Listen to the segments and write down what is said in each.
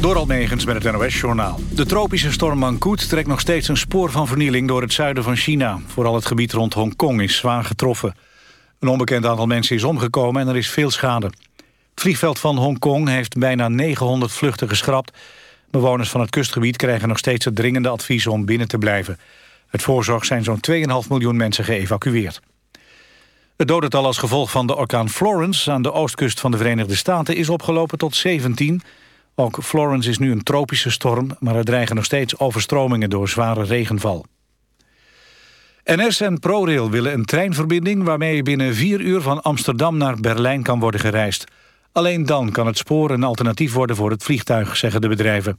Door Almegens met het NOS-journaal. De tropische storm Mangkut trekt nog steeds een spoor van vernieling door het zuiden van China. Vooral het gebied rond Hongkong is zwaar getroffen. Een onbekend aantal mensen is omgekomen en er is veel schade. Het vliegveld van Hongkong heeft bijna 900 vluchten geschrapt. Bewoners van het kustgebied krijgen nog steeds het dringende advies om binnen te blijven. Het voorzorg zijn zo'n 2,5 miljoen mensen geëvacueerd. Het dodental als gevolg van de orkaan Florence aan de oostkust van de Verenigde Staten is opgelopen tot 17. Ook Florence is nu een tropische storm, maar er dreigen nog steeds overstromingen door zware regenval. NS en ProRail willen een treinverbinding waarmee binnen vier uur van Amsterdam naar Berlijn kan worden gereisd. Alleen dan kan het spoor een alternatief worden voor het vliegtuig, zeggen de bedrijven.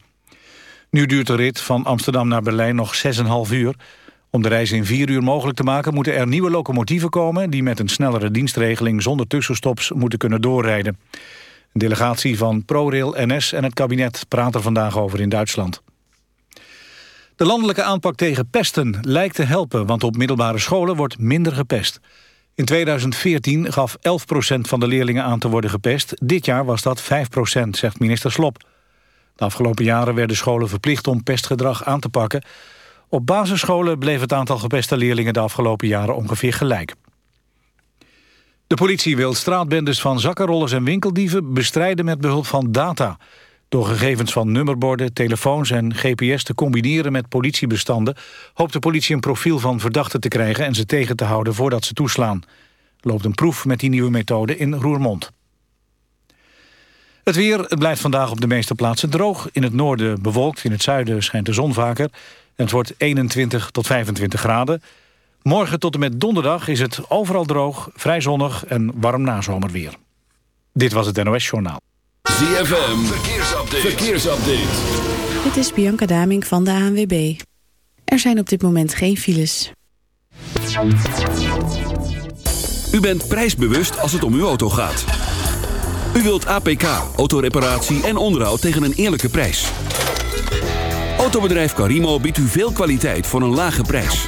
Nu duurt de rit van Amsterdam naar Berlijn nog 6,5 uur. Om de reis in vier uur mogelijk te maken moeten er nieuwe locomotieven komen... die met een snellere dienstregeling zonder tussenstops moeten kunnen doorrijden. Een delegatie van ProRail, NS en het kabinet praat er vandaag over in Duitsland. De landelijke aanpak tegen pesten lijkt te helpen... want op middelbare scholen wordt minder gepest. In 2014 gaf 11% van de leerlingen aan te worden gepest. Dit jaar was dat 5% zegt minister Slop. De afgelopen jaren werden scholen verplicht om pestgedrag aan te pakken. Op basisscholen bleef het aantal gepeste leerlingen de afgelopen jaren ongeveer gelijk. De politie wil straatbendes van zakkenrollers en winkeldieven bestrijden met behulp van data. Door gegevens van nummerborden, telefoons en gps te combineren met politiebestanden... hoopt de politie een profiel van verdachten te krijgen en ze tegen te houden voordat ze toeslaan. Loopt een proef met die nieuwe methode in Roermond. Het weer het blijft vandaag op de meeste plaatsen droog. In het noorden bewolkt, in het zuiden schijnt de zon vaker. En het wordt 21 tot 25 graden. Morgen tot en met donderdag is het overal droog, vrij zonnig en warm nazomerweer. Dit was het NOS Journaal. ZFM, verkeersupdate. verkeersupdate. Dit is Bianca Daming van de ANWB. Er zijn op dit moment geen files. U bent prijsbewust als het om uw auto gaat. U wilt APK, autoreparatie en onderhoud tegen een eerlijke prijs. Autobedrijf Carimo biedt u veel kwaliteit voor een lage prijs.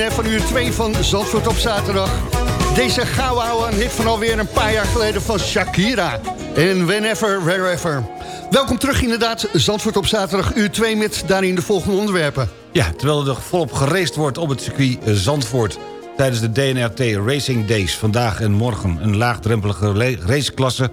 hè, van uur 2 van Zandvoort op zaterdag. Deze gauw een hit van alweer een paar jaar geleden van Shakira. En whenever, wherever. Welkom terug inderdaad, Zandvoort op zaterdag uur 2 met daarin de volgende onderwerpen. Ja, terwijl er volop gereced wordt op het circuit Zandvoort... tijdens de DNRT Racing Days vandaag en morgen. Een laagdrempelige raceklasse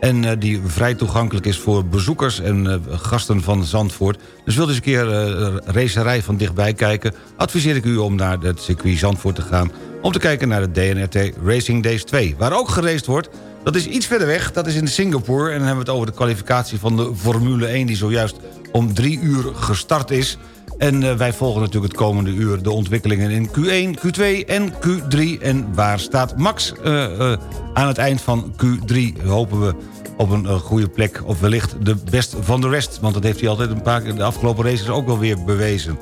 en uh, die vrij toegankelijk is voor bezoekers en uh, gasten van Zandvoort. Dus wilt u eens een keer uh, racerij van dichtbij kijken... adviseer ik u om naar het circuit Zandvoort te gaan... om te kijken naar de DNRT Racing Days 2. Waar ook geraced wordt, dat is iets verder weg. Dat is in Singapore. En dan hebben we het over de kwalificatie van de Formule 1... die zojuist om drie uur gestart is... En uh, wij volgen natuurlijk het komende uur de ontwikkelingen in Q1, Q2 en Q3. En waar staat Max uh, uh, aan het eind van Q3? Hopen we op een goede plek of wellicht de best van de rest. Want dat heeft hij altijd een paar keer de afgelopen races ook wel weer bewezen.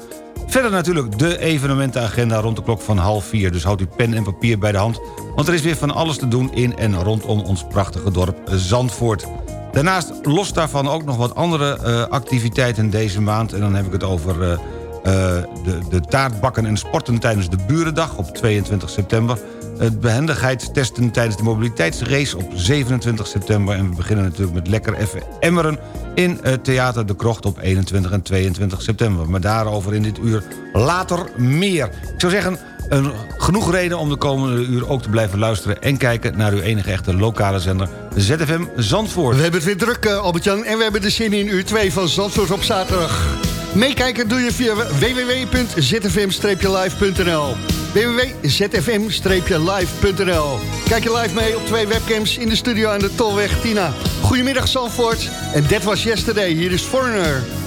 Verder natuurlijk de evenementenagenda rond de klok van half vier. Dus houdt u pen en papier bij de hand. Want er is weer van alles te doen in en rondom ons prachtige dorp Zandvoort. Daarnaast los daarvan ook nog wat andere uh, activiteiten deze maand. En dan heb ik het over uh, uh, de, de taartbakken en sporten tijdens de Burendag op 22 september. Het behendigheidstesten tijdens de mobiliteitsrace op 27 september. En we beginnen natuurlijk met lekker even emmeren in Theater de Krocht op 21 en 22 september. Maar daarover in dit uur later meer. Ik zou zeggen, een, genoeg reden om de komende uur ook te blijven luisteren... en kijken naar uw enige echte lokale zender ZFM Zandvoort. We hebben het weer druk, uh, Albert-Jan. En we hebben de zin in uur 2 van Zandvoort op zaterdag. Meekijken doe je via www.zfm-live.nl www.zfm-live.nl Kijk je live mee op twee webcams in de studio aan de Tolweg Tina. Goedemiddag Zandvoort. En that was yesterday. Hier is Foreigner.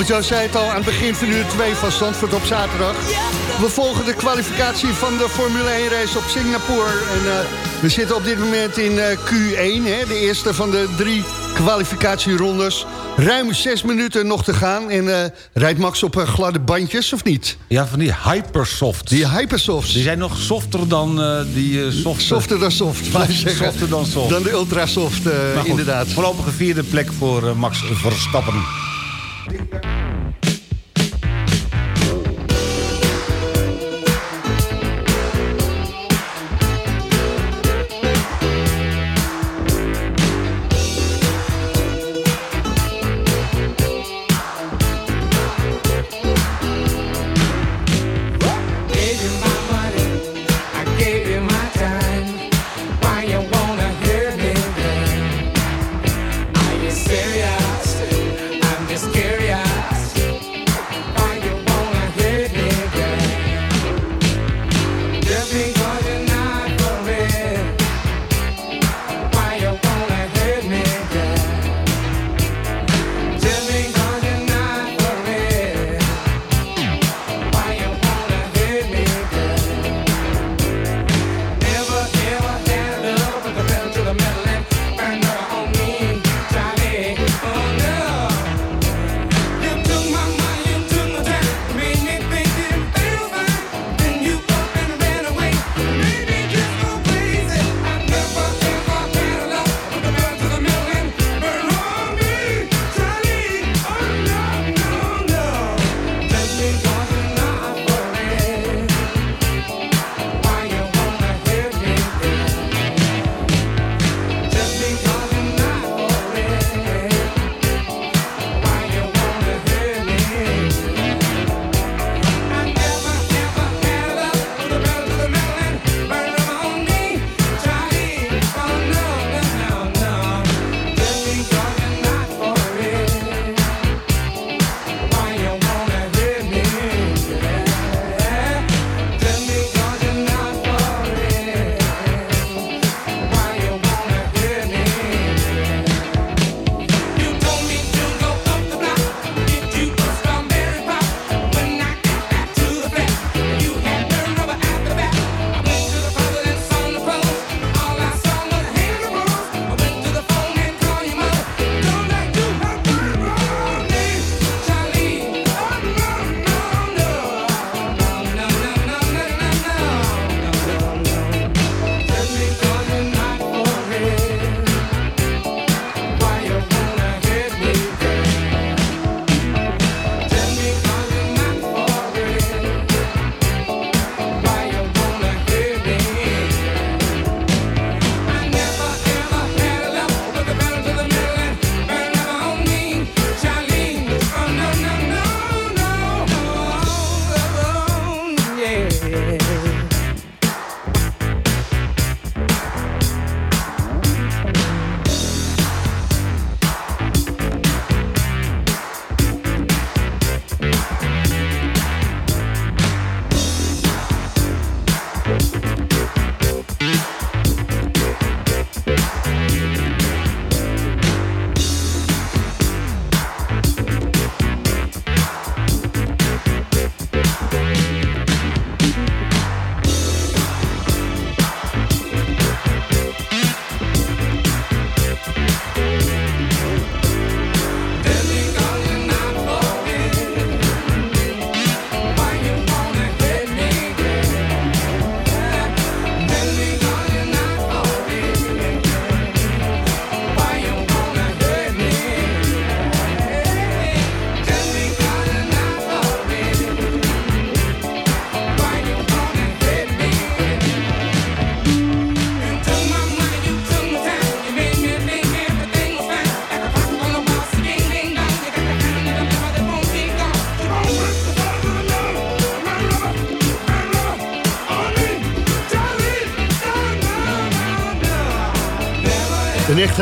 Albert-Jan zei het al aan het begin van uur 2 van Zandvoort op zaterdag. We volgen de kwalificatie van de Formule 1 race op Singapore. En uh, we zitten op dit moment in uh, Q1, hè, de eerste van de drie kwalificatierondes. Ruim zes minuten nog te gaan. En uh, rijdt Max op gladde bandjes, of niet? Ja, van die Hypersoft. Die Hypersofts. Die zijn nog softer dan uh, die soft. Softer dan soft, Softer dan soft. Dan de ultrasoft, uh, inderdaad. Voorlopige vierde plek voor Max Verstappen. Echte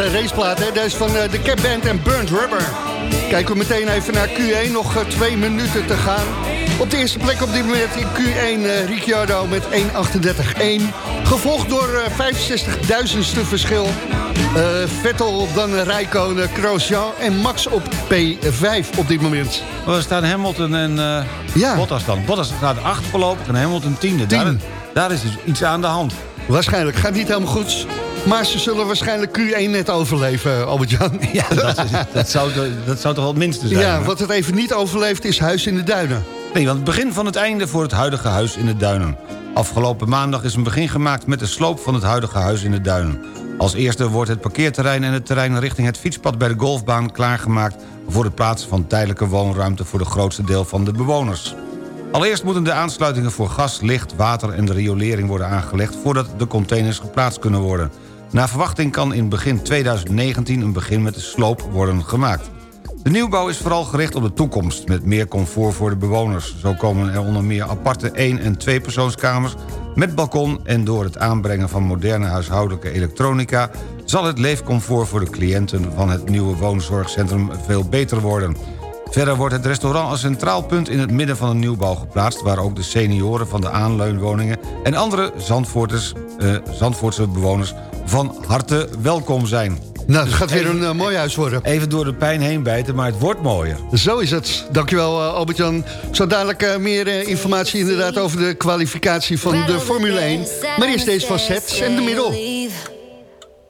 raceplaat, hè? Deze van uh, de Cap Band en Burnt Rubber. Kijken we meteen even naar Q1, nog uh, twee minuten te gaan. Op de eerste plek op dit moment in Q1 uh, Ricciardo met 1.38.1. Gevolgd door uh, 65.000ste verschil. Uh, Vettel, dan Rijkonen, Grosjean en Max op P5 op dit moment. We staan Hamilton en uh, ja. Bottas dan. Bottas staat 8 voorlopig en Hamilton 10e. Tien. Daar, daar is dus iets aan de hand. Waarschijnlijk. Gaat niet helemaal goed. Maar ze zullen waarschijnlijk Q1 net overleven, Albert-Jan. Ja, dat, is, dat, zou, dat zou toch wel het minste zijn. Ja, wat het even niet overleeft is Huis in de Duinen. Nee, want het begin van het einde voor het huidige Huis in de Duinen. Afgelopen maandag is een begin gemaakt met de sloop van het huidige Huis in de Duinen. Als eerste wordt het parkeerterrein en het terrein richting het fietspad bij de golfbaan klaargemaakt... voor het plaatsen van tijdelijke woonruimte voor de grootste deel van de bewoners. Allereerst moeten de aansluitingen voor gas, licht, water en de riolering worden aangelegd... voordat de containers geplaatst kunnen worden. Na verwachting kan in begin 2019 een begin met de sloop worden gemaakt. De nieuwbouw is vooral gericht op de toekomst... met meer comfort voor de bewoners. Zo komen er onder meer aparte 1- en 2-persoonskamers... met balkon en door het aanbrengen van moderne huishoudelijke elektronica... zal het leefcomfort voor de cliënten van het nieuwe woonzorgcentrum veel beter worden... Verder wordt het restaurant als centraal punt in het midden van de nieuwbouw geplaatst... waar ook de senioren van de aanleunwoningen en andere Zandvoorters, uh, Zandvoortse bewoners van harte welkom zijn. Nou, het gaat weer een uh, mooi huis worden. Even door de pijn heen bijten, maar het wordt mooier. Zo is het. Dankjewel uh, Albert-Jan. Zo dadelijk uh, meer informatie inderdaad over de kwalificatie van de Formule 1. Maar eerst deze van Sets en de middel.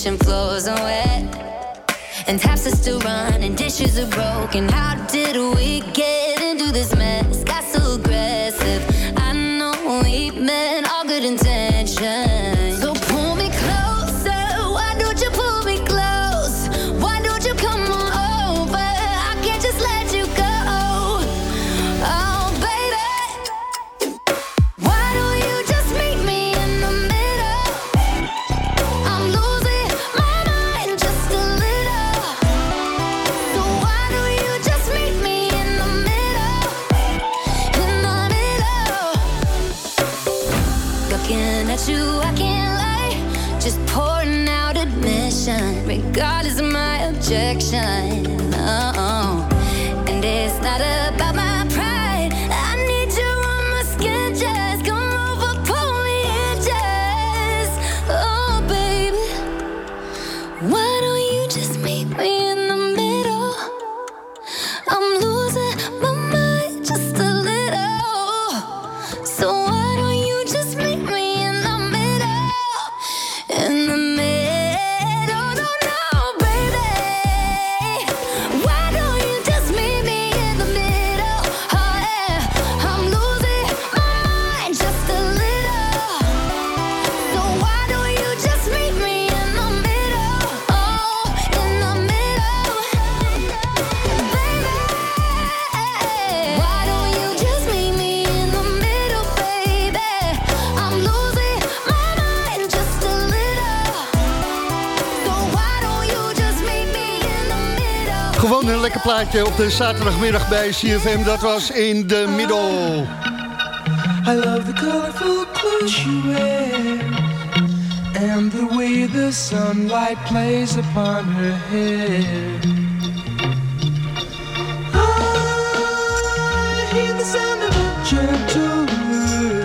floors are wet and taps are still running dishes are broken. How did we get op de zaterdagmiddag bij CFM. Dat was in de middel. I love the colorful clothes she wears and the way the sunlight plays upon her hair. I hear the sound of a gentle word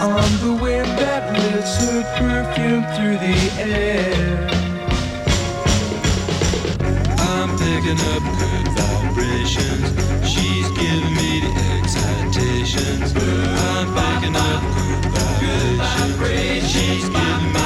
on the wind that lifts her perfume through the air. I'm picking up good. She's giving me the excitations. I'm picking up vibrations. She's giving me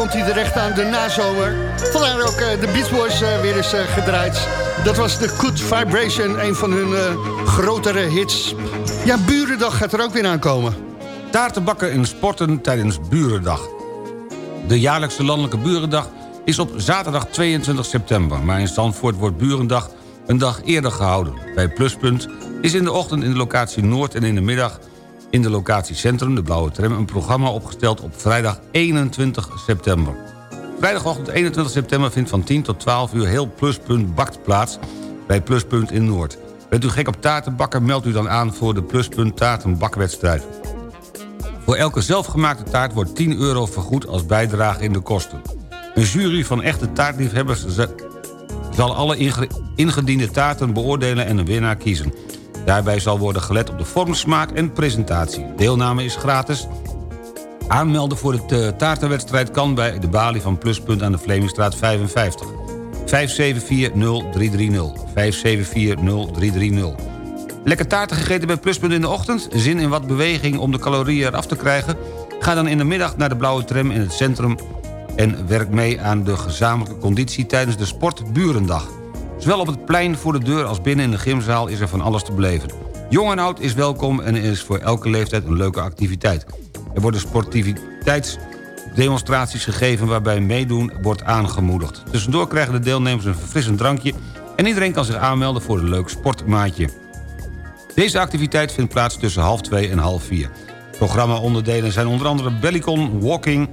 Komt hij terecht aan de nazomer. Vandaar ook eh, de Beach Boys eh, weer eens eh, gedraaid. Dat was de Good Vibration, een van hun grotere hits. Ja, Burendag gaat er ook weer aankomen. Taarten bakken en sporten tijdens Burendag. De jaarlijkse landelijke Burendag is op zaterdag 22 september... maar in Zandvoort wordt Burendag een dag eerder gehouden. Bij Pluspunt is in de ochtend in de locatie Noord en in de middag... in de locatie Centrum, de Blauwe Tram... een programma opgesteld op vrijdag 21 september. Vrijdagochtend 21 september vindt van 10 tot 12 uur heel Pluspunt bakt plaats... bij Pluspunt in Noord. Bent u gek op taarten bakken, meldt u dan aan voor de Pluspunt taartenbakwedstrijd. Voor elke zelfgemaakte taart wordt 10 euro vergoed als bijdrage in de kosten. Een jury van echte taartliefhebbers zal alle inge- ingediende taarten beoordelen en een winnaar kiezen. Daarbij zal worden gelet op de vorm, smaak en presentatie. Deelname is gratis. Aanmelden voor de eh, taartenwedstrijd kan bij de balie van Pluspunt aan de Vlemingstraat 55. 5740330. 5740330. Lekker taarten gegeten bij Pluspunt in de ochtend? Zin in wat beweging om de calorieën eraf te krijgen? Ga dan in de middag naar de blauwe tram in het centrum... en werk mee aan de gezamenlijke conditie tijdens de Sportburendag. Zowel op het plein voor de deur als binnen in de gymzaal is er van alles te beleven. Jong en oud is welkom en is voor elke leeftijd een leuke activiteit. Er worden sportiviteitsdemonstraties gegeven waarbij meedoen wordt aangemoedigd. Tussendoor krijgen de deelnemers een verfrissend drankje... en iedereen kan zich aanmelden voor een leuk sportmaatje. Deze activiteit vindt plaats tussen half twee en half vier. Programma-onderdelen zijn onder andere bellycon, walking,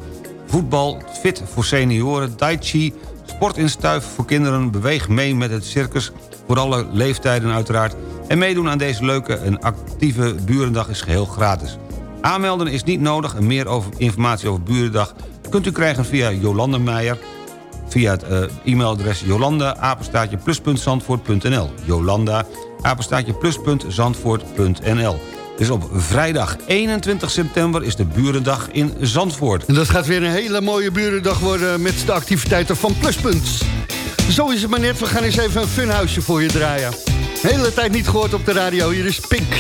voetbal, fit voor senioren, tai chi, sport in stuif voor kinderen, beweeg mee met het circus, voor alle leeftijden uiteraard. En meedoen aan deze leuke en actieve Burendag is geheel gratis. Aanmelden is niet nodig. En meer over, informatie over Burendag kunt u krijgen via Jolande Meijer. Via het eh, e-mailadres jolanda apenstaartje plus.zandvoort.nl jolanda apenstaartje plus.zandvoort.nl Dus op vrijdag 21 september is de Burendag in Zandvoort. En dat gaat weer een hele mooie burendag worden met de activiteiten van Pluspunt. Zo is het maar net, we gaan eens even een funhuisje voor je draaien. Hele tijd niet gehoord op de radio, hier is Pink.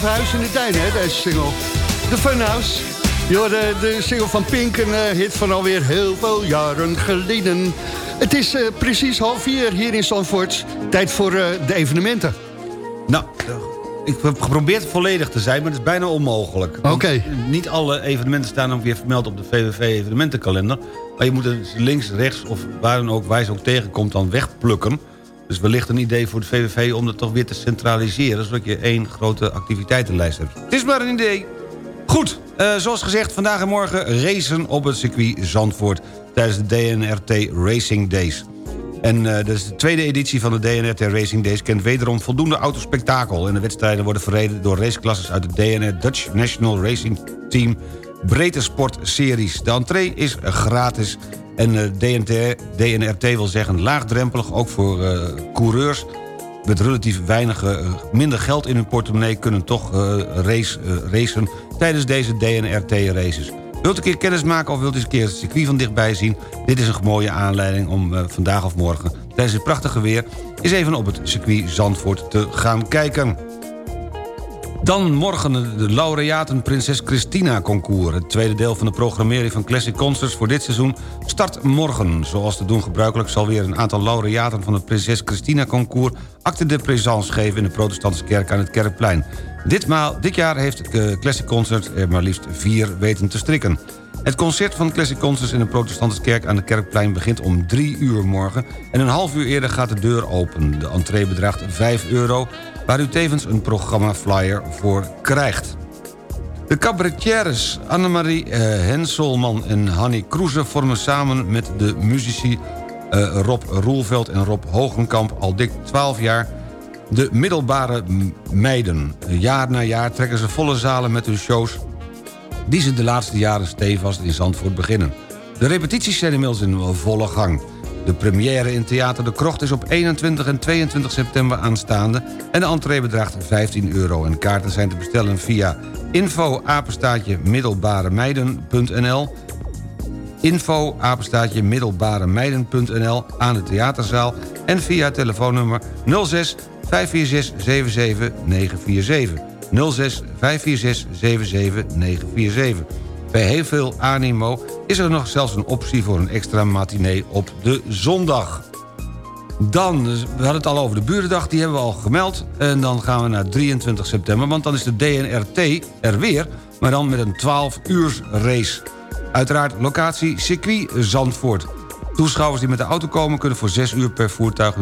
Over Huis in de Duin, hè, deze single? De Funhouse. Je hoorde de single van Pink, een eh, hit van alweer heel veel jaren geleden. Het is eh, precies half vier hier in Zandvoort. Tijd voor eh, de evenementen. Nou, ik heb geprobeerd volledig te zijn, maar het is bijna onmogelijk. Oké. Niet alle evenementen staan ook weer vermeld op de VVV-evenementenkalender. Maar je moet het links, rechts of waar dan ook, waar je ze ook tegenkomt, dan wegplukken. Dus wellicht een idee voor de VVV om dat toch weer te centraliseren... zodat je één grote activiteitenlijst hebt. Het is maar een idee. Goed, eh, zoals gezegd, vandaag en morgen racen op het circuit Zandvoort... tijdens de DNRT Racing Days. En dat is de tweede editie van de DNRT Racing Days... kent wederom voldoende autospektakel. En de wedstrijden worden verreden door raceklasses... uit de DNR Dutch National Racing Team Breedte Sport Series. De entree is gratis en eh, DNT, DNRT wil zeggen laagdrempelig... ook voor eh, coureurs met relatief weinig, eh, minder geld in hun portemonnee... kunnen toch race, racen tijdens deze DNRT-races. Wilt u een keer kennis maken of wilt u eens een keer het circuit van dichtbij zien? Dit is een mooie aanleiding om vandaag of morgen... tijdens het prachtige weer eens even op het circuit Zandvoort te gaan kijken. Dan morgen de laureaten Prinses Christina concours. Het tweede deel van de programmering van Classic Concerts voor dit seizoen start morgen. Zoals te doen gebruikelijk zal weer een aantal laureaten van het Prinses Christina concours acte de présence geven in de protestantse kerk aan het Kerkplein. Ditmaal, dit jaar heeft eh, Classic Concert er maar liefst vier weten te strikken. Het concert van Classic Concerts in de Protestantse Kerk aan de Kerkplein begint om 3 uur morgen... en een half uur eerder gaat de deur open. De entree bedraagt 5 euro, waar u tevens een programma-flyer voor krijgt. De cabaretières Annemarie eh, Henselman en Hanny Kroeze... vormen samen met de muzici eh, Rob Roelveld en Rob Hogenkamp... al dik 12 jaar de middelbare meiden. Jaar na jaar trekken ze volle zalen met hun shows... die ze de laatste jaren stevast in Zandvoort beginnen. De repetities zijn inmiddels in volle gang. De première in Theater de Krocht is op 21 en 22 september aanstaande... en de entree bedraagt 15 euro. En kaarten zijn te bestellen via info middelbaremeiden.nl info middelbaremeiden.nl aan de theaterzaal... en via telefoonnummer 06 546 77 947. 06 546 77 947. Bij heel veel animo is er nog zelfs een optie voor een extra matinee op de zondag. Dan, we hadden het al over de Burendag, die hebben we al gemeld. En dan gaan we naar 23 september, want dan is de DNRT er weer... maar dan met een 12 uur race. Uiteraard locatie circuit Zandvoort. Toeschouwers die met de auto komen... kunnen voor 6 uur per voertuig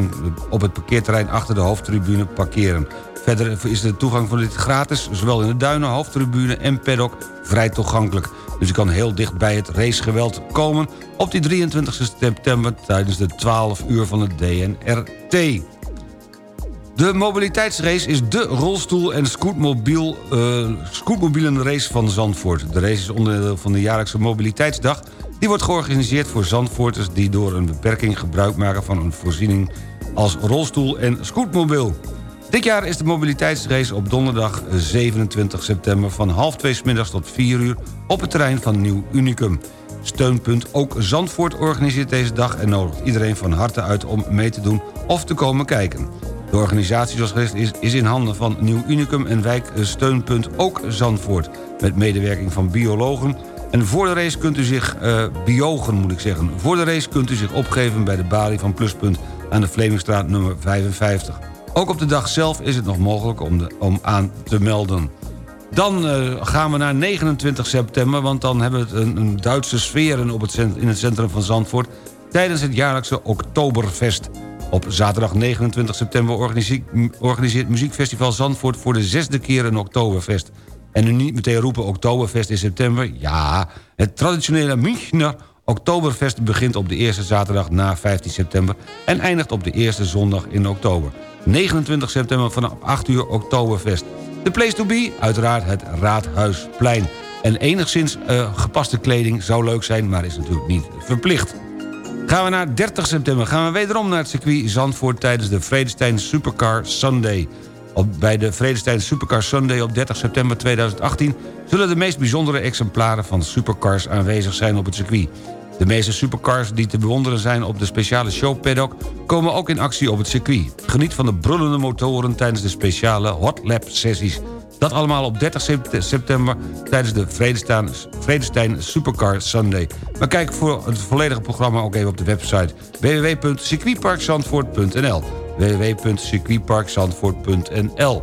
op het parkeerterrein achter de hoofdtribune parkeren. Verder is de toegang van dit gratis, zowel in de duinen, hoofdtribune en paddock vrij toegankelijk. Dus je kan heel dicht bij het racegeweld komen op die 23 september... tijdens de 12 uur van het DNRT. De mobiliteitsrace is de rolstoel- en scootmobiel, eh, scootmobielenrace van Zandvoort. De race is onderdeel van de jaarlijkse mobiliteitsdag. Die wordt georganiseerd voor Zandvoorters die door een beperking gebruik maken van een voorziening als rolstoel en scootmobiel. Dit jaar is de mobiliteitsrace op donderdag 27 september van half twee middags tot 4 uur op het terrein van Nieuw Unicum. Steunpunt Ook Zandvoort organiseert deze dag en nodigt iedereen van harte uit om mee te doen of te komen kijken. De organisatie zoals gezegd is, is in handen van Nieuw Unicum en wijk Steunpunt Ook Zandvoort. Met medewerking van biologen. En voor de race kunt u zich, eh, biogen moet ik zeggen... voor de race kunt u zich opgeven bij de balie van Pluspunt... aan de Vlemingstraat nummer 55. Ook op de dag zelf is het nog mogelijk om, de, om aan te melden. Dan eh, gaan we naar 29 september, want dan hebben we een, een Duitse sferen op het in het centrum van Zandvoort... tijdens het jaarlijkse Oktoberfest. Op zaterdag 29 september organise- organiseert Muziekfestival Zandvoort... voor de zesde keer een Oktoberfest. En nu niet meteen roepen Oktoberfest in september. Ja, het traditionele Münchner Oktoberfest begint op de eerste zaterdag na 15 september... en eindigt op de eerste zondag in oktober. 29 september vanaf 8 uur Oktoberfest. De place to be, uiteraard het Raadhuisplein. En enigszins eh, gepaste kleding zou leuk zijn, maar is natuurlijk niet verplicht. Gaan we naar 30 september. Gaan we wederom naar het circuit Zandvoort... tijdens de Vredestein Supercar Sunday. Op, bij de Vredestein Supercar Sunday op 30 september 2018... zullen de meest bijzondere exemplaren van supercars aanwezig zijn op het circuit. De meeste supercars die te bewonderen zijn op de speciale show paddock... komen ook in actie op het circuit. Geniet van de brullende motoren tijdens de speciale hot lap sessies. Dat allemaal op 30 sept- september tijdens de Vredestein, Supercar Sunday. Maar kijk voor het volledige programma ook even op de website www.circuitparkzandvoort.nl www.circuitparkzandvoort.nl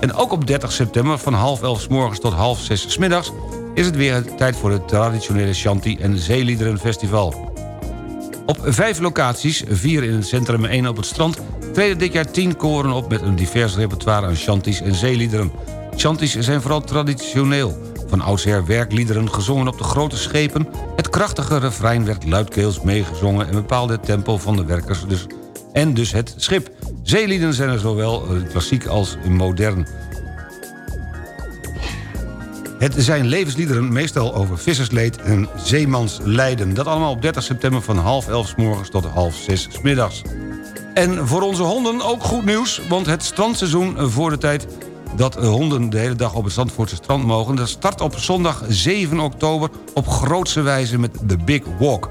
En ook op 30 september van half elf 's morgens tot half zes middags... is het weer tijd voor het traditionele Shanti en Zeeliederenfestival. Op vijf locaties, vier in het centrum en één op het strand... treden dit jaar tien koren op met een divers repertoire aan shanties en zeeliederen. Shanties zijn vooral traditioneel. Van oudsher werkliederen gezongen op de grote schepen. Het krachtige refrein werd luidkeels meegezongen... en bepaalde het tempo van de werkers dus, en dus het schip. Zeelieden zijn er zowel eh, klassiek als modern. Het zijn levensliederen meestal over vissersleed en zeemanslijden. Dat allemaal op 30 september van half elf 's morgens tot half zes 's middags. En voor onze honden ook goed nieuws, want het strandseizoen voor de tijd dat honden de hele dag op het Zandvoortse strand mogen... dat start op zondag 7 oktober op grootse wijze met de Big Walk.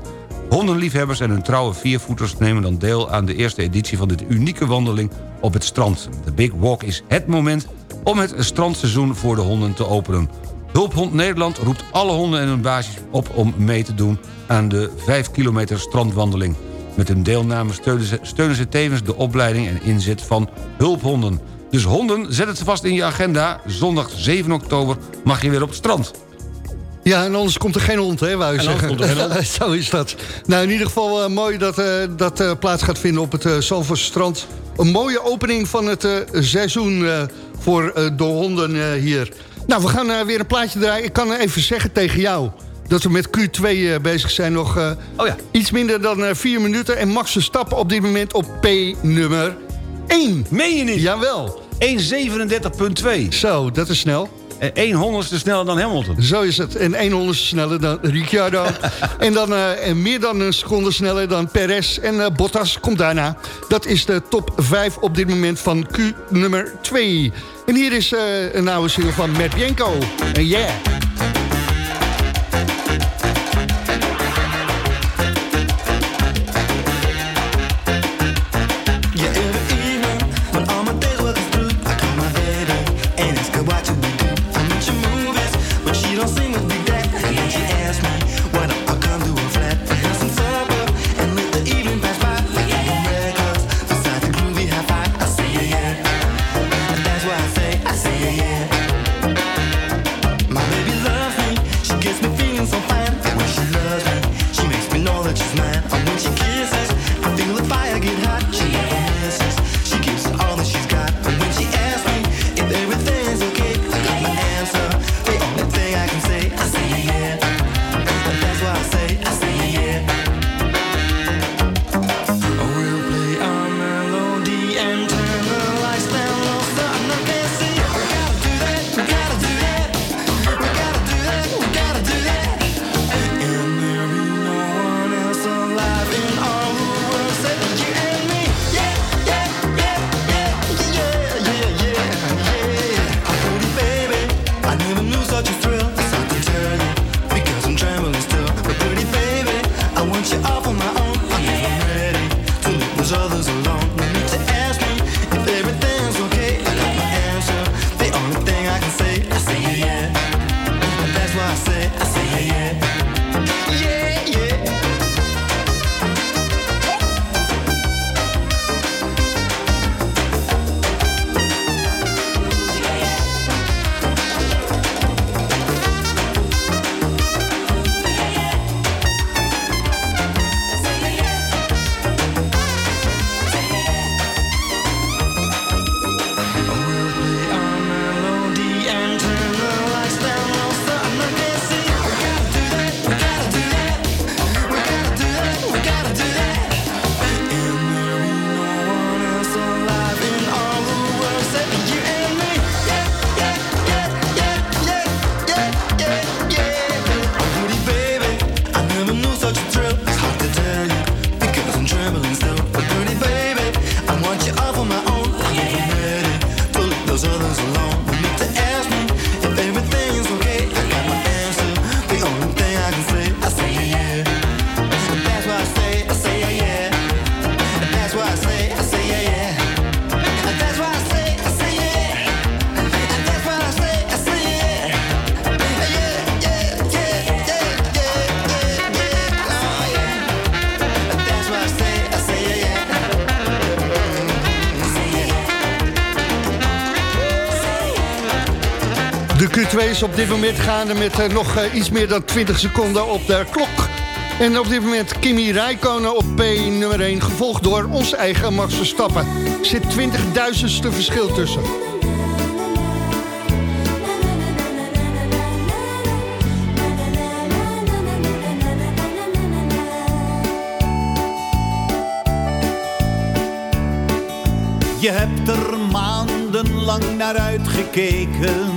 Hondenliefhebbers en hun trouwe viervoeters nemen dan deel aan de eerste editie van dit unieke wandeling op het strand. De Big Walk is het moment om het strandseizoen voor de honden te openen. Hulphond Nederland roept alle honden en hun baasjes op om mee te doen aan de 5 kilometer strandwandeling. Met hun deelname steunen ze, steunen ze tevens de opleiding en inzet van hulphonden. Dus honden, zet het vast in je agenda. Zondag 7 oktober mag je weer op het strand. Ja, en anders komt er geen hond, hè, wou je En zeggen. anders komt er geen Zo is dat. Nou, in ieder geval eh, mooi dat eh, dat eh, plaats gaat vinden op het uh, strand. Een mooie opening van het eh, seizoen eh, voor eh, de honden eh, hier. Nou, we gaan eh, weer een plaatje draaien. Ik kan even zeggen tegen jou dat we met Q2 eh, bezig zijn. Nog eh, Oh ja. iets minder dan vier minuten. En Max Verstappen op dit moment op P-nummer 1. Meen je niet? Jawel. 1.37.2. Zo, dat is snel. En 1 honderdste sneller dan Hamilton. Zo is het. En 1 honderdste sneller dan Ricciardo. en dan eh, en meer dan een seconde sneller dan Perez. En eh, Bottas komt daarna. Dat is de top 5 op dit moment van Q nummer 2. En hier is eh, een oude single van Matt. En. Yeah, Q2 is op dit moment gaande met eh, nog eh, iets meer dan 20 seconden op de klok. En op dit moment Kimi Räikkönen op P nummer 1, gevolgd door ons eigen Max Verstappen. Er zit 20.000ste verschil tussen. Je hebt er maandenlang naar uitgekeken.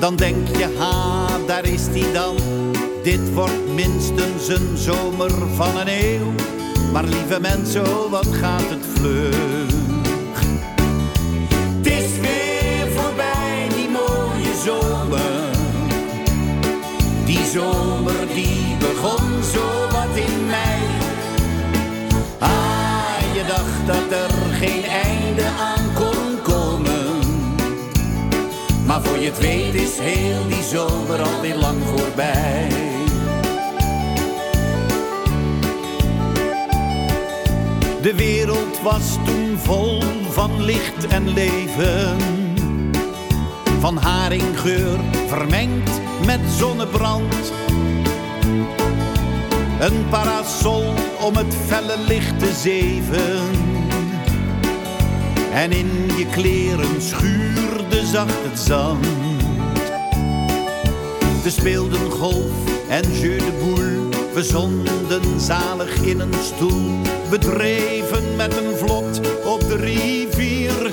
Dan denk je, ha, daar is die dan. Dit wordt minstens een zomer van een eeuw. Maar lieve mensen, oh, wat gaat het vlug. Het is weer voorbij, die mooie zomer. zomer die begon zo wat in mei. Ah, je dacht dat er geen einde aan Maar voor je het weet is heel die zomer alweer lang voorbij. De wereld was toen vol van licht en leven. Van haringgeur vermengd met zonnebrand. Een parasol om het felle licht te zeven. En in je kleren schuurde zacht het zand. We speelden golf en jeu de boule. We zonden zalig in een stoel. We dreven met een vlot op de rivier.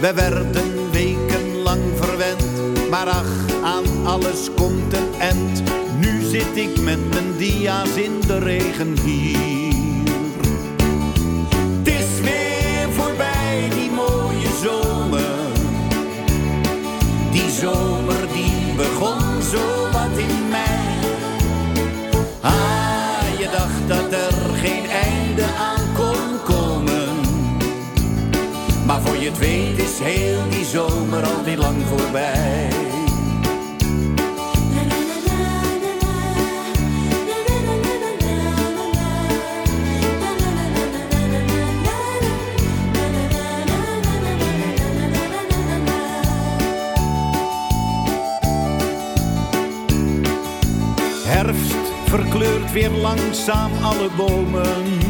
We werden wekenlang verwend, maar ach, aan alles komt een end. Nu zit ik met mijn dia's in de regen hier. Het weet is heel die zomer alweer lang voorbij. Herfst verkleurt weer langzaam alle bomen.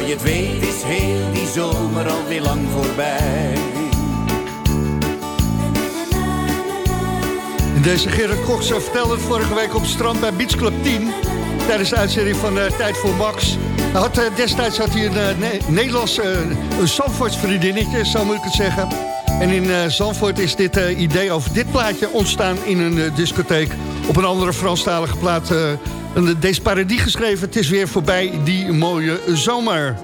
voor je het weet is heel die zomer alweer lang voorbij. Deze Gerrit Koks vertelde vorige week op het strand bij Beach Club 10... tijdens de uitzending van eh, Tijd voor Max. Had, eh, destijds had hij een ne Nederlands, eh, een Zandvoorts vriendinnetje, zo moet ik het zeggen. En in eh, Zandvoort is dit eh, idee over dit plaatje ontstaan in een eh, discotheek... op een andere Franstalige plaat, een Desparadis geschreven. Het is weer voorbij die mooie zomer.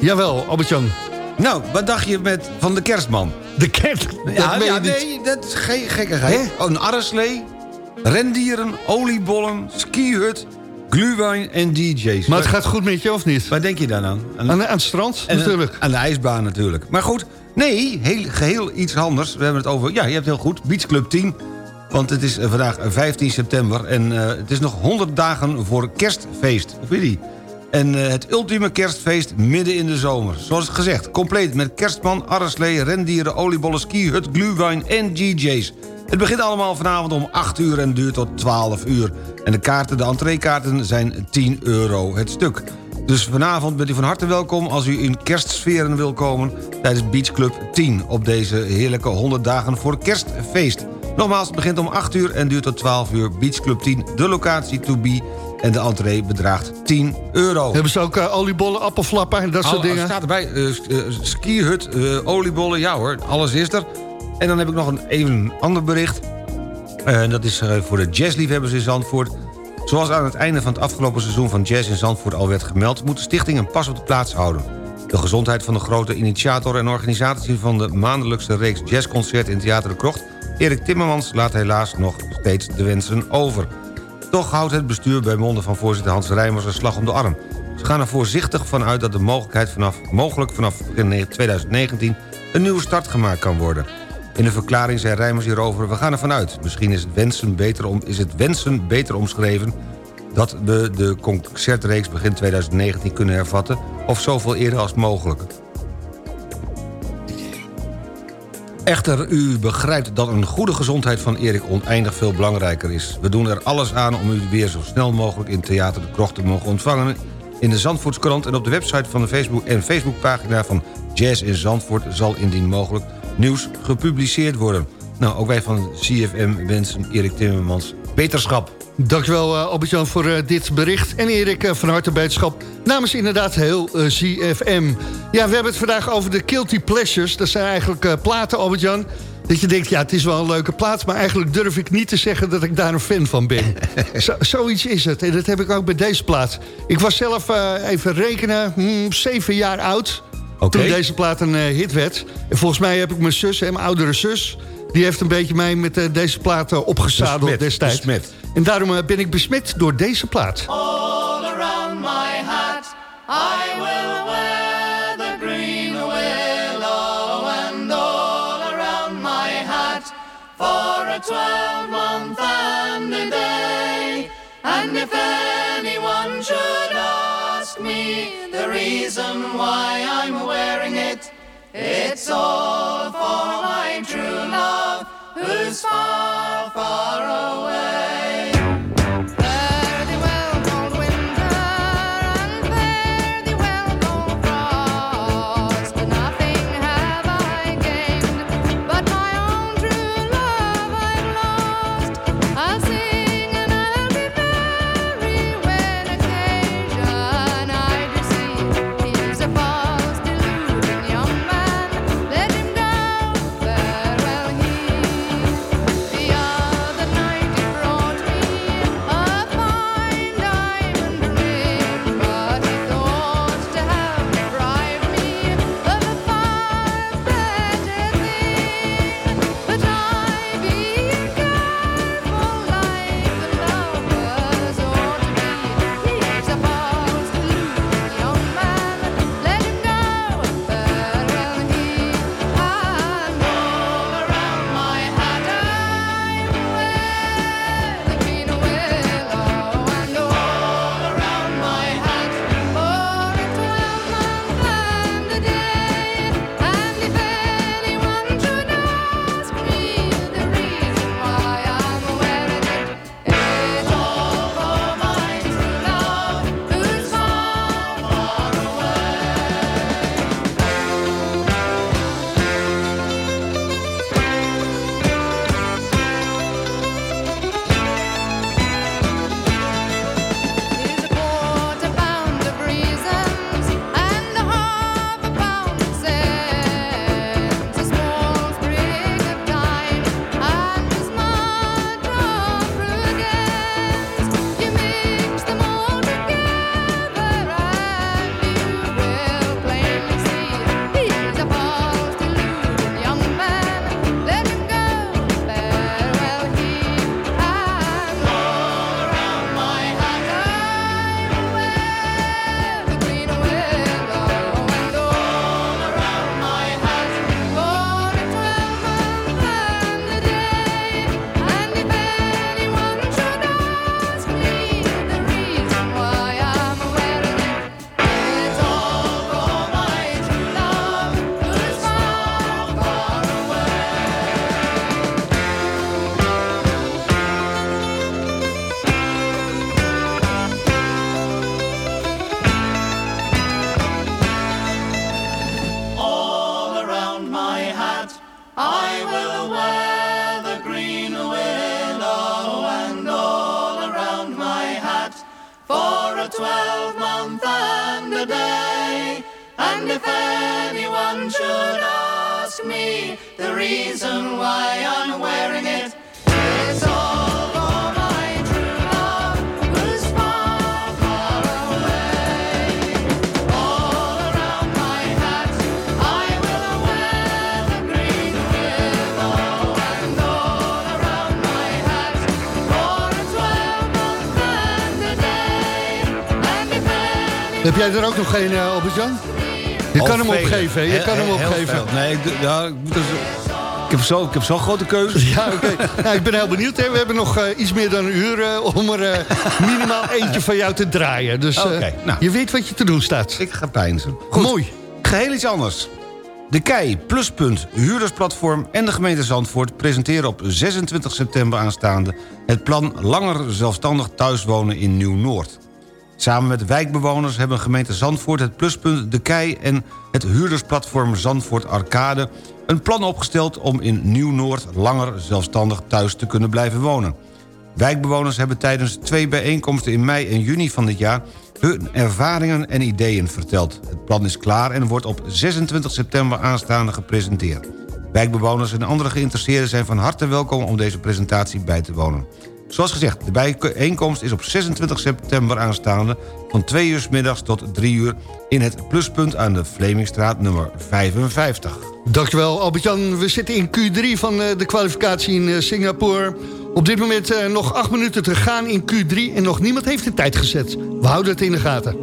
Jawel, Albert-Jan. Nou, wat dacht je met, van de kerstman? De kerst, Ja, dat nee, dat is geen gekkigheid. Oh, een arreslee, rendieren, oliebollen, skihut, gluwijn en DJ's. Maar het gaat goed met je, of niet? Waar denk je dan aan? Aan, Aan, aan het strand, en, natuurlijk. aan de ijsbaan natuurlijk. Maar goed, nee, heel, geheel iets anders. We hebben het over, ja, je hebt heel goed, Beach Club 10. Want het is eh, vandaag 15 september en eh, het is nog 100 dagen voor kerstfeest. Of die? En eh, het ultieme kerstfeest midden in de zomer. Zoals gezegd, compleet met kerstman, arreslee, rendieren, oliebollen, skihut, gluwijn en DJ's. Het begint allemaal vanavond om 8 uur en duurt tot 12 uur. En de kaarten, de entreekaarten zijn 10 euro het stuk. Dus vanavond bent u van harte welkom als u in kerstsferen wil komen... tijdens Beach Club 10 op deze heerlijke 100 dagen voor kerstfeest. Nogmaals, het begint om 8 uur en duurt tot 12 uur. Beach Club 10, de locatie to be. En de entree bedraagt 10 euro. Hebben ze ook eh, oliebollen, appelflappen en dat soort dingen? staat erbij, eh, sk- eh, skihut, eh, oliebollen, ja hoor, alles is er. En dan heb ik nog een, even een ander bericht. Eh, dat is eh, voor de jazzliefhebbers in Zandvoort. Zoals aan het einde van het afgelopen seizoen van Jazz in Zandvoort al werd gemeld... moet de stichting een pas op de plaats houden. De gezondheid van de grote initiator en organisatie van de maandelijkse reeks jazzconcerten in Theater de Krocht... Erik Timmermans laat helaas nog steeds de wensen over. Toch houdt het bestuur bij monden van voorzitter Hans Rijmers een slag om de arm. Ze gaan er voorzichtig van uit dat de mogelijkheid vanaf, mogelijk vanaf begin 2019 een nieuwe start gemaakt kan worden. In de verklaring zei Rijmers hierover... we gaan ervan uit. Misschien is het wensen beter, om, is het wensen beter omschreven... dat we de concertreeks begin 2019 kunnen hervatten... of zoveel eerder als mogelijk. Echter, u begrijpt dat een goede gezondheid van Erik oneindig veel belangrijker is. We doen er alles aan om u weer zo snel mogelijk in Theater de Krocht te mogen ontvangen... in de Zandvoortskrant en op de website van de Facebook en Facebookpagina van Jazz in Zandvoort... zal indien mogelijk nieuws gepubliceerd worden. Nou, ook wij van CFM wensen Erik Timmermans beterschap. Dankjewel uh, Albert-Jan voor eh, dit bericht. En Erik, eh, van harte beterschap namens inderdaad heel eh, CFM. Ja, we hebben het vandaag over de Guilty Pleasures. Dat zijn eigenlijk eh, platen, Albert-Jan. Dat je denkt, ja, het is wel een leuke plaat... maar eigenlijk durf ik niet te zeggen dat ik daar een fan van ben. Zo, zoiets is het. En dat heb ik ook bij deze plaat. Ik was zelf, eh, even rekenen, hmm, zeven jaar oud... Oké. toen deze plaat een eh, hit werd. En volgens mij heb ik mijn zus, hè, mijn oudere zus... die heeft een beetje mij met eh, deze plaat eh, opgezadeld Besmet, destijds. besmet. En daarom eh, ben ik besmet door deze plaat. All around my hat, I will wear the green willow, and all around my hat for a twelve month and a day. And if anyone should ask me the reason why I'm wearing it, it's all for my who's far, far away. Heb jij er ook nog geen, eh, Albert-Jan? Je kan hem vele. opgeven, je kan hem opgeven. veel. Nee, ik, doe- ja, ik moet dus heb zo- ik heb zo'n grote keuze. Ja, oké. Nou, ik ben heel benieuwd. Hè. We hebben nog eh, iets meer dan een uur eh, om er minimaal eentje van jou te draaien. Dus nou. je weet wat je te doen staat. Ik ga pijnzen. Mooi. Geheel iets anders. De KEI, Pluspunt, Huurdersplatform en de gemeente Zandvoort... presenteren op 26 september aanstaande... het plan Langer Zelfstandig Thuiswonen in Nieuw-Noord. Samen met wijkbewoners hebben gemeente Zandvoort... het Pluspunt, de KEI en het huurdersplatform Zandvoort Arcade... een plan opgesteld om in Nieuw-Noord langer zelfstandig thuis te kunnen blijven wonen. Wijkbewoners hebben tijdens twee bijeenkomsten in mei en juni van dit jaar... hun ervaringen en ideeën verteld. Het plan is klaar en wordt op 26 september aanstaande gepresenteerd. Wijkbewoners en andere geïnteresseerden zijn van harte welkom... om deze presentatie bij te wonen. Zoals gezegd, de bijeenkomst is op 26 september aanstaande... van 2 uur middags tot 3 uur in het pluspunt aan de Vlemingstraat nummer 55. Dankjewel Albert-Jan. We zitten in Q3 van eh, de kwalificatie in eh, Singapore. Op dit moment eh, nog acht minuten te gaan in Q3 en nog niemand heeft de tijd gezet. We houden het in de gaten.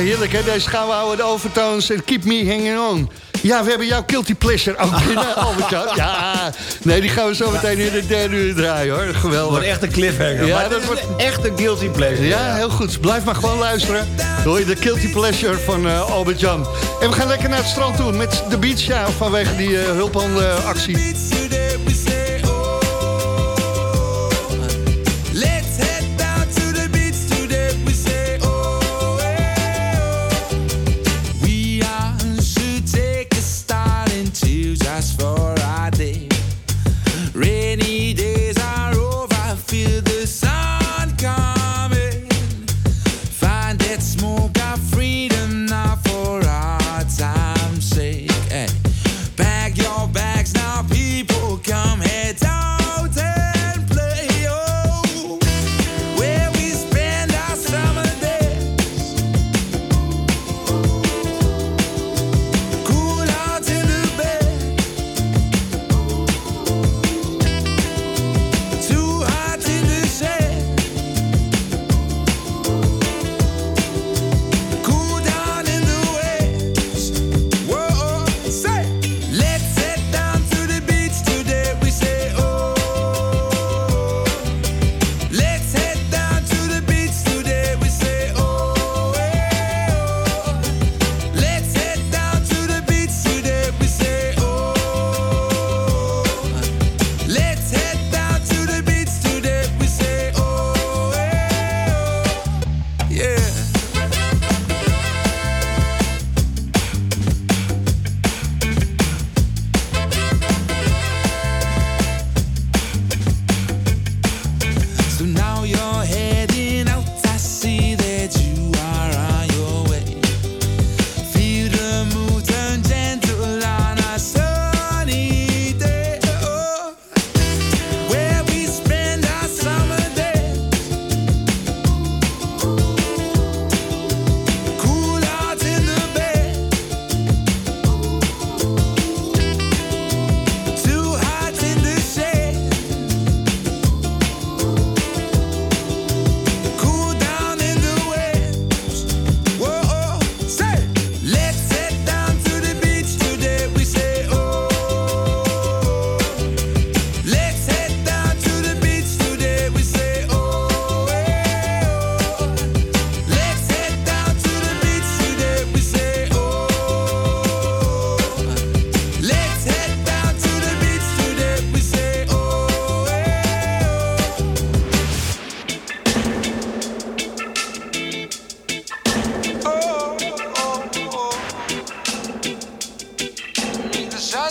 Heerlijk hè, deze gaan we houden, de overtones en keep me hanging on. Ja, we hebben jouw guilty pleasure ook binnen, Albert-Jan. Ja, nee, die gaan we zo meteen in de derde uur draaien hoor. Geweldig. Wordt echt een cliffhanger. Ja, maar dat wordt- echt een guilty pleasure. Ja, heel goed. Blijf maar gewoon luisteren. Hoor je de guilty pleasure van eh, Albert-Jan. En we gaan lekker naar het strand toe met de beach, ja, vanwege die uh, hulphandenactie.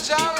Raja